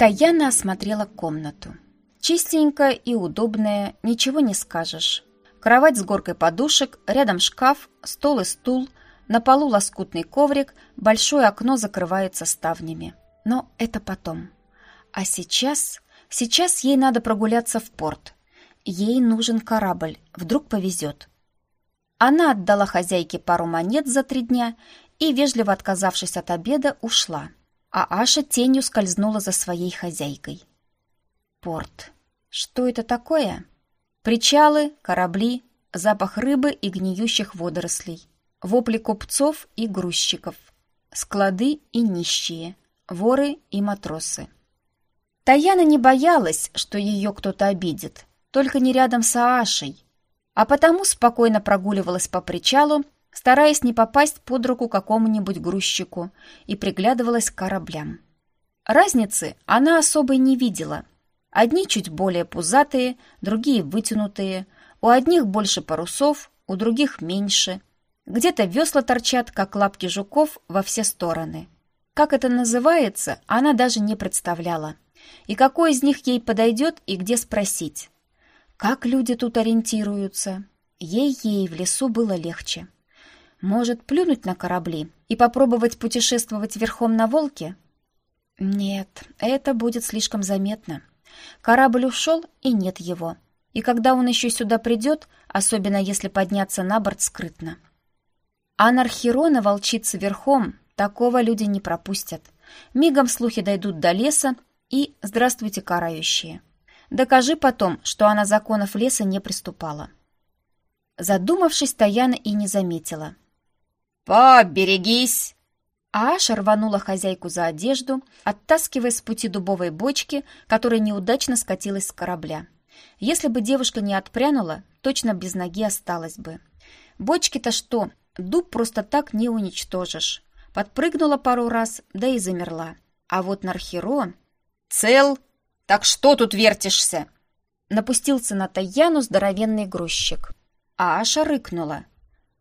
Таяна осмотрела комнату. Чистенькая и удобная, ничего не скажешь. Кровать с горкой подушек, рядом шкаф, стол и стул, на полу лоскутный коврик, большое окно закрывается ставнями. Но это потом. А сейчас... Сейчас ей надо прогуляться в порт. Ей нужен корабль, вдруг повезет. Она отдала хозяйке пару монет за три дня и, вежливо отказавшись от обеда, ушла. А Аша тенью скользнула за своей хозяйкой. Порт. Что это такое? Причалы, корабли, запах рыбы и гниющих водорослей, вопли купцов и грузчиков, склады и нищие, воры и матросы. Таяна не боялась, что ее кто-то обидит, только не рядом с Аашей, а потому спокойно прогуливалась по причалу, стараясь не попасть под руку какому-нибудь грузчику и приглядывалась к кораблям. Разницы она особой не видела. Одни чуть более пузатые, другие вытянутые, у одних больше парусов, у других меньше. Где-то весла торчат, как лапки жуков, во все стороны. Как это называется, она даже не представляла. И какой из них ей подойдет и где спросить. Как люди тут ориентируются? Ей-ей в лесу было легче. Может, плюнуть на корабли и попробовать путешествовать верхом на волке? Нет, это будет слишком заметно. Корабль ушел, и нет его. И когда он еще сюда придет, особенно если подняться на борт скрытно. А Нархерона волчиться верхом, такого люди не пропустят. Мигом слухи дойдут до леса, и «Здравствуйте, карающие». Докажи потом, что она законов леса не приступала. Задумавшись, Таяна и не заметила. «Поберегись!» Аша рванула хозяйку за одежду, оттаскивая с пути дубовой бочки, которая неудачно скатилась с корабля. Если бы девушка не отпрянула, точно без ноги осталась бы. Бочки-то что, дуб просто так не уничтожишь. Подпрыгнула пару раз, да и замерла. А вот Нархеро... «Цел? Так что тут вертишься?» Напустился на Таяну здоровенный грузчик. А Аша рыкнула.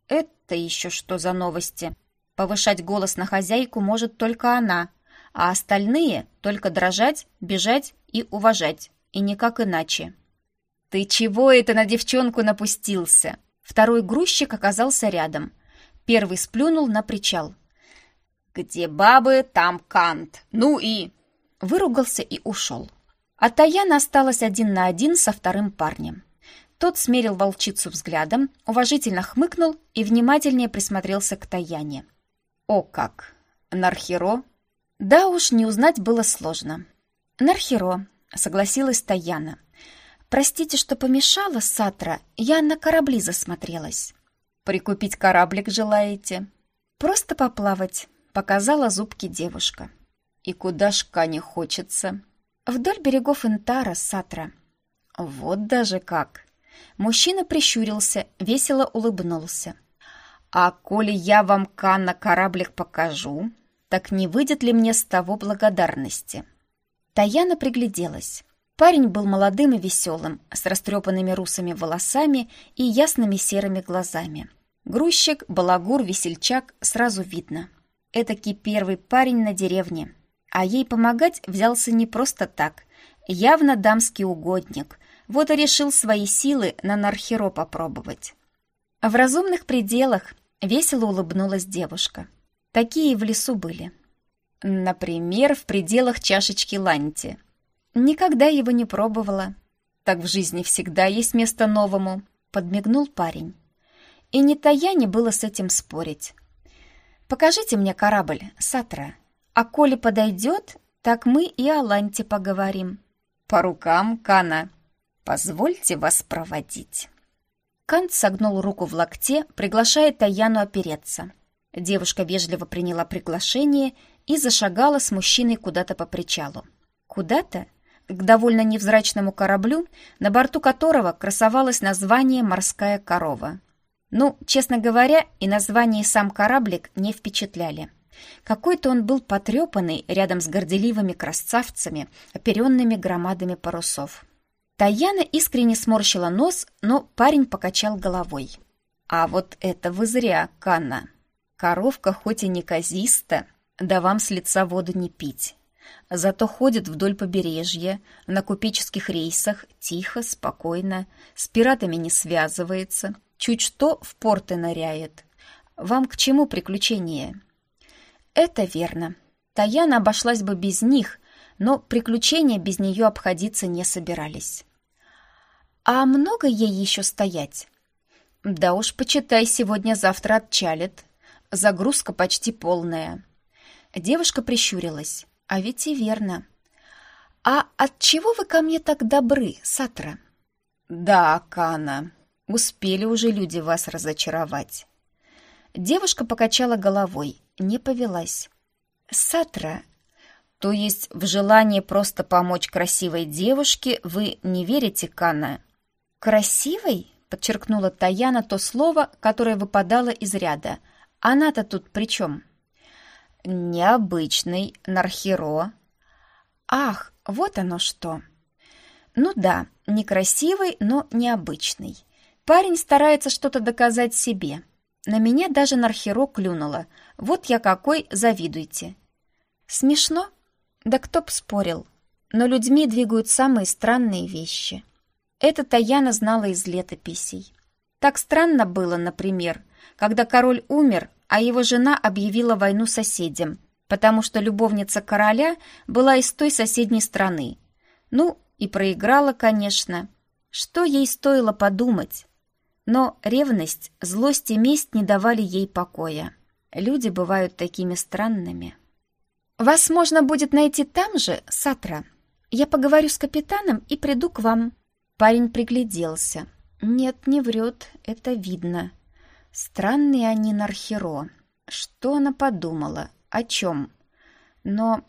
«Это еще что за новости?» Повышать голос на хозяйку может только она, а остальные только дрожать, бежать и уважать, и никак иначе. «Ты чего это на девчонку напустился?» Второй грузчик оказался рядом. Первый сплюнул на причал. «Где бабы, там кант. Ну и...» Выругался и ушел. А Таяна осталась один на один со вторым парнем. Тот смерил волчицу взглядом, уважительно хмыкнул и внимательнее присмотрелся к Таяне. О как! Нархеро? Да уж, не узнать было сложно. Нархеро, согласилась Таяна. Простите, что помешала, Сатра, я на корабли засмотрелась. Прикупить кораблик желаете? Просто поплавать, показала зубки девушка. И куда ж Кане хочется? Вдоль берегов Интара, Сатра. Вот даже как! Мужчина прищурился, весело улыбнулся. А коли я вам, Канна, кораблик покажу, так не выйдет ли мне с того благодарности?» Таяна пригляделась. Парень был молодым и веселым, с растрепанными русыми волосами и ясными серыми глазами. Грузчик, балагур, весельчак сразу видно. Этакий первый парень на деревне. А ей помогать взялся не просто так. Явно дамский угодник. Вот и решил свои силы на Нархеро попробовать. В разумных пределах Весело улыбнулась девушка. Такие в лесу были. Например, в пределах чашечки ланти. Никогда его не пробовала. Так в жизни всегда есть место новому, подмигнул парень. И не Таяне было с этим спорить. Покажите мне корабль, Сатра. А коли подойдет, так мы и о ланте поговорим. По рукам, Кана. Позвольте вас проводить. Кант согнул руку в локте, приглашая Таяну опереться. Девушка вежливо приняла приглашение и зашагала с мужчиной куда-то по причалу. Куда-то? К довольно невзрачному кораблю, на борту которого красовалось название «Морская корова». Ну, честно говоря, и название сам кораблик не впечатляли. Какой-то он был потрепанный рядом с горделивыми красавцами, оперенными громадами парусов. Таяна искренне сморщила нос, но парень покачал головой. «А вот это вы зря, Канна. Коровка хоть и не казиста, да вам с лица воду не пить. Зато ходит вдоль побережья, на купеческих рейсах, тихо, спокойно, с пиратами не связывается, чуть что в порты ныряет. Вам к чему приключения? Это верно. Таяна обошлась бы без них, но приключения без нее обходиться не собирались. А много ей еще стоять? Да уж, почитай, сегодня-завтра отчалит. Загрузка почти полная. Девушка прищурилась. А ведь и верно. А от чего вы ко мне так добры, Сатра? Да, Кана, успели уже люди вас разочаровать. Девушка покачала головой, не повелась. Сатра, то есть в желание просто помочь красивой девушке вы не верите, Кана? Красивой? подчеркнула Таяна то слово, которое выпадало из ряда. Она-то тут при чем? Необычный Нархеро. Ах, вот оно что. Ну да, некрасивый, но необычный. Парень старается что-то доказать себе. На меня даже Нархеро клюнуло. Вот я какой, завидуйте. Смешно? Да кто б спорил. Но людьми двигают самые странные вещи. Это Таяна знала из летописей. Так странно было, например, когда король умер, а его жена объявила войну соседям, потому что любовница короля была из той соседней страны. Ну, и проиграла, конечно. Что ей стоило подумать? Но ревность, злость и месть не давали ей покоя. Люди бывают такими странными. «Вас можно будет найти там же, Сатра. Я поговорю с капитаном и приду к вам». Парень пригляделся. «Нет, не врет, это видно. Странные они Нархеро. Что она подумала? О чем? Но...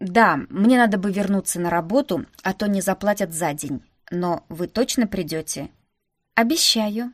Да, мне надо бы вернуться на работу, а то не заплатят за день. Но вы точно придете? Обещаю.